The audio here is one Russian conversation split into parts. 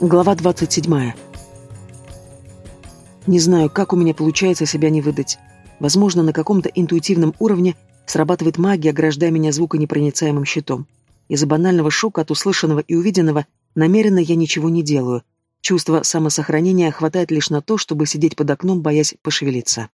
Глава 27. Не знаю, как у меня получается себя не выдать. Возможно, на каком-то интуитивном уровне срабатывает магия, ограждая меня звуконепроницаемым щитом. Из-за банального шока от услышанного и увиденного намеренно я ничего не делаю. Чувство самосохранения хватает лишь на то, чтобы сидеть под окном, боясь пошевелиться.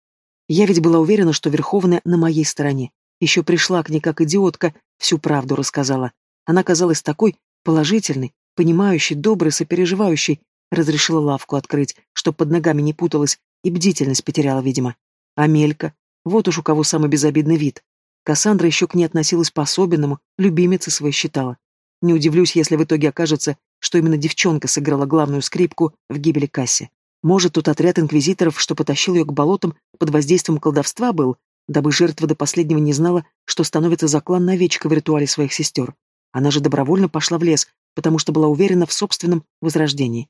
Я ведь была уверена, что Верховная на моей стороне. Еще пришла к ней как идиотка, всю правду рассказала. Она казалась такой положительной, понимающий, добрый, сопереживающий, разрешила лавку открыть, чтоб под ногами не путалась, и бдительность потеряла, видимо. Амелька, вот уж у кого самый безобидный вид. Кассандра еще к ней относилась по-особенному, любимица свою считала. Не удивлюсь, если в итоге окажется, что именно девчонка сыграла главную скрипку в гибели Касси. Может, тот отряд инквизиторов, что потащил ее к болотам, под воздействием колдовства был, дабы жертва до последнего не знала, что становится за клан навечка в ритуале своих сестер. Она же добровольно пошла в лес, потому что была уверена в собственном возрождении.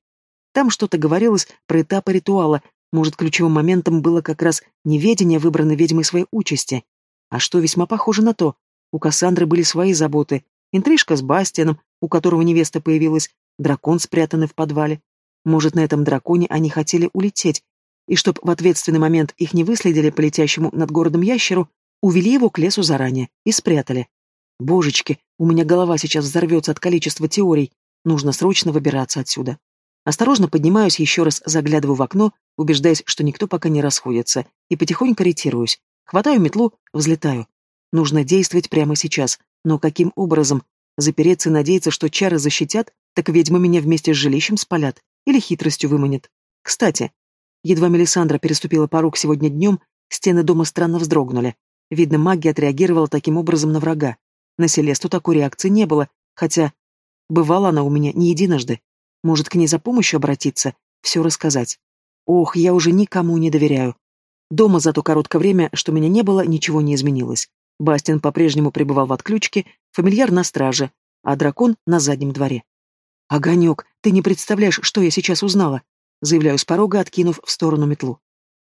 Там что-то говорилось про этапы ритуала, может, ключевым моментом было как раз неведение выбранной ведьмой своей участи. А что весьма похоже на то. У Кассандры были свои заботы. Интрижка с Бастианом, у которого невеста появилась, дракон, спрятанный в подвале. Может, на этом драконе они хотели улететь, и чтоб в ответственный момент их не выследили по летящему над городом ящеру, увели его к лесу заранее и спрятали. Божечки, у меня голова сейчас взорвется от количества теорий. Нужно срочно выбираться отсюда. Осторожно поднимаюсь, еще раз заглядываю в окно, убеждаясь, что никто пока не расходится, и потихоньку ретируюсь. Хватаю метлу, взлетаю. Нужно действовать прямо сейчас. Но каким образом? Запереться и надеяться, что чары защитят, так ведьма меня вместе с жилищем спалят или хитростью выманит. Кстати, едва Мелисандра переступила порог сегодня днем, стены дома странно вздрогнули. Видно, магия отреагировала таким образом на врага. На Селесту такой реакции не было, хотя бывала она у меня не единожды. Может, к ней за помощью обратиться, все рассказать. Ох, я уже никому не доверяю. Дома за то короткое время, что меня не было, ничего не изменилось. Бастин по-прежнему пребывал в отключке, фамильяр на страже, а дракон на заднем дворе. «Огонек, ты не представляешь, что я сейчас узнала!» заявляю с порога, откинув в сторону метлу.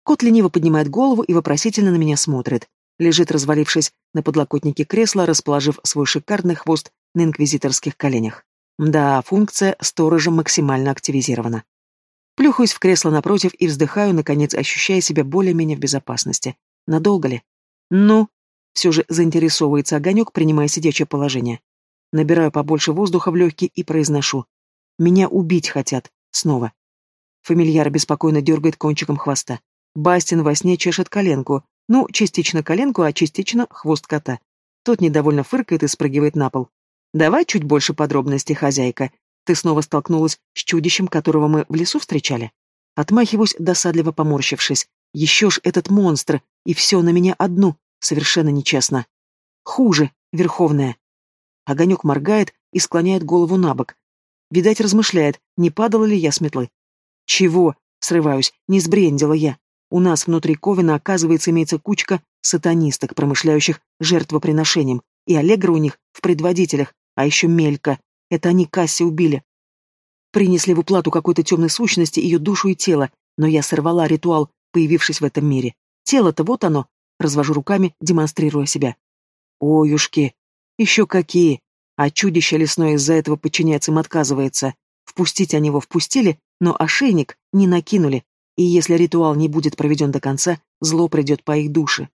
Кот лениво поднимает голову и вопросительно на меня смотрит лежит, развалившись на подлокотнике кресла, расположив свой шикарный хвост на инквизиторских коленях. Да, функция сторожа максимально активизирована. Плюхаюсь в кресло напротив и вздыхаю, наконец ощущая себя более-менее в безопасности. Надолго ли? Ну, все же заинтересовывается огонек, принимая сидячее положение. Набираю побольше воздуха в легкие и произношу. Меня убить хотят. Снова. Фамильяр беспокойно дергает кончиком хвоста. Бастин во сне чешет коленку, ну, частично коленку, а частично хвост кота. Тот недовольно фыркает и спрыгивает на пол. «Давай чуть больше подробностей, хозяйка. Ты снова столкнулась с чудищем, которого мы в лесу встречали?» Отмахиваюсь, досадливо поморщившись. «Еще ж этот монстр, и все на меня одну. Совершенно нечестно. Хуже, Верховная». Огонек моргает и склоняет голову на бок. Видать, размышляет, не падала ли я с метлы. «Чего?» — срываюсь, не сбрендила я. У нас внутри Ковина, оказывается, имеется кучка сатанисток, промышляющих жертвоприношением, и Аллегра у них в предводителях, а еще Мелька. Это они Касси убили. Принесли в уплату какой-то темной сущности ее душу и тело, но я сорвала ритуал, появившись в этом мире. Тело-то вот оно, развожу руками, демонстрируя себя. Оюшки, еще какие! А чудище лесное из-за этого подчиняться им отказывается. Впустить они его впустили, но ошейник не накинули, и если ритуал не будет проведен до конца, зло придет по их душе.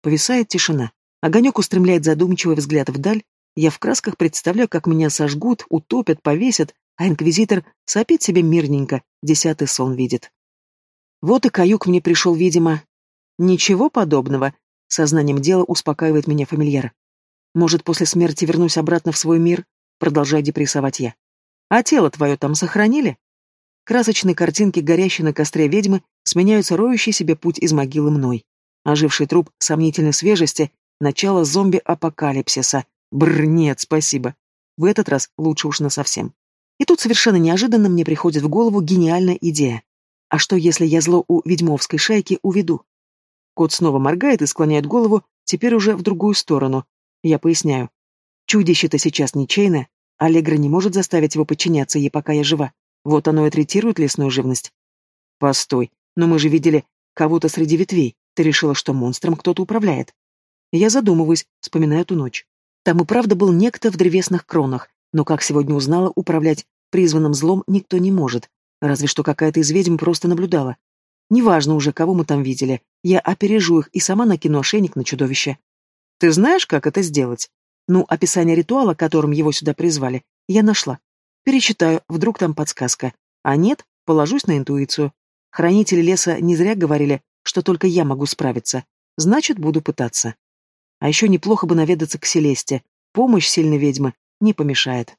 Повисает тишина. Огонек устремляет задумчивый взгляд вдаль. Я в красках представляю, как меня сожгут, утопят, повесят, а инквизитор сопит себе мирненько, десятый сон видит. Вот и каюк мне пришел, видимо. Ничего подобного. Сознанием дела успокаивает меня фамильяр. Может, после смерти вернусь обратно в свой мир? Продолжаю депрессовать я. А тело твое там сохранили? Красочные картинки, горящие на костре ведьмы, сменяются роющий себе путь из могилы мной. Оживший труп сомнительной свежести, начало зомби-апокалипсиса. Бррр, нет, спасибо. В этот раз лучше уж насовсем. И тут совершенно неожиданно мне приходит в голову гениальная идея. А что, если я зло у ведьмовской шайки уведу? Кот снова моргает и склоняет голову, теперь уже в другую сторону. Я поясняю. Чудище-то сейчас ничейное. Аллегра не может заставить его подчиняться ей, пока я жива. Вот оно и третирует лесную живность. Постой, но мы же видели кого-то среди ветвей. Ты решила, что монстром кто-то управляет. Я задумываюсь, вспоминая эту ночь. Там и правда был некто в древесных кронах, но, как сегодня узнала, управлять призванным злом никто не может, разве что какая-то из ведьм просто наблюдала. Неважно уже, кого мы там видели, я опережу их и сама накину ошейник на чудовище. Ты знаешь, как это сделать? Ну, описание ритуала, которым его сюда призвали, я нашла. Перечитаю, вдруг там подсказка. А нет, положусь на интуицию. Хранители леса не зря говорили, что только я могу справиться. Значит, буду пытаться. А еще неплохо бы наведаться к Селесте. Помощь сильной ведьмы не помешает.